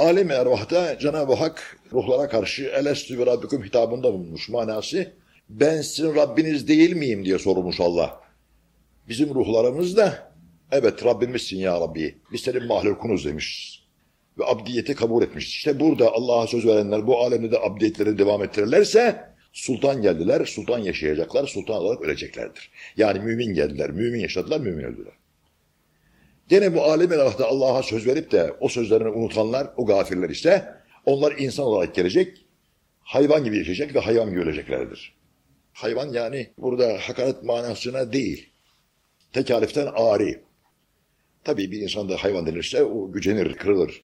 Alem ervahta Cenab-ı Hak ruhlara karşı elestü ve rabbikum hitabında bulunmuş manası. Ben sizin Rabbiniz değil miyim diye sormuş Allah. Bizim ruhlarımız da evet Rabbimizsin ya Rabbi. Biz senin mahlukunuz demiş. Ve abdiyeti kabul etmiş. İşte burada Allah'a söz verenler bu alemde de abdiyetlerini devam ettirirlerse sultan geldiler, sultan yaşayacaklar, sultan olarak öleceklerdir. Yani mümin geldiler, mümin yaşadılar, mümin öldüler. Gene bu alem Allah'ta Allah'a söz verip de o sözlerini unutanlar, o gafirler ise onlar insan olarak gelecek, hayvan gibi yaşayacak ve hayvan gibi öleceklerdir. Hayvan yani burada hakaret manasına değil, tekaliften ari. Tabii bir insanda hayvan denirse o gücenir, kırılır.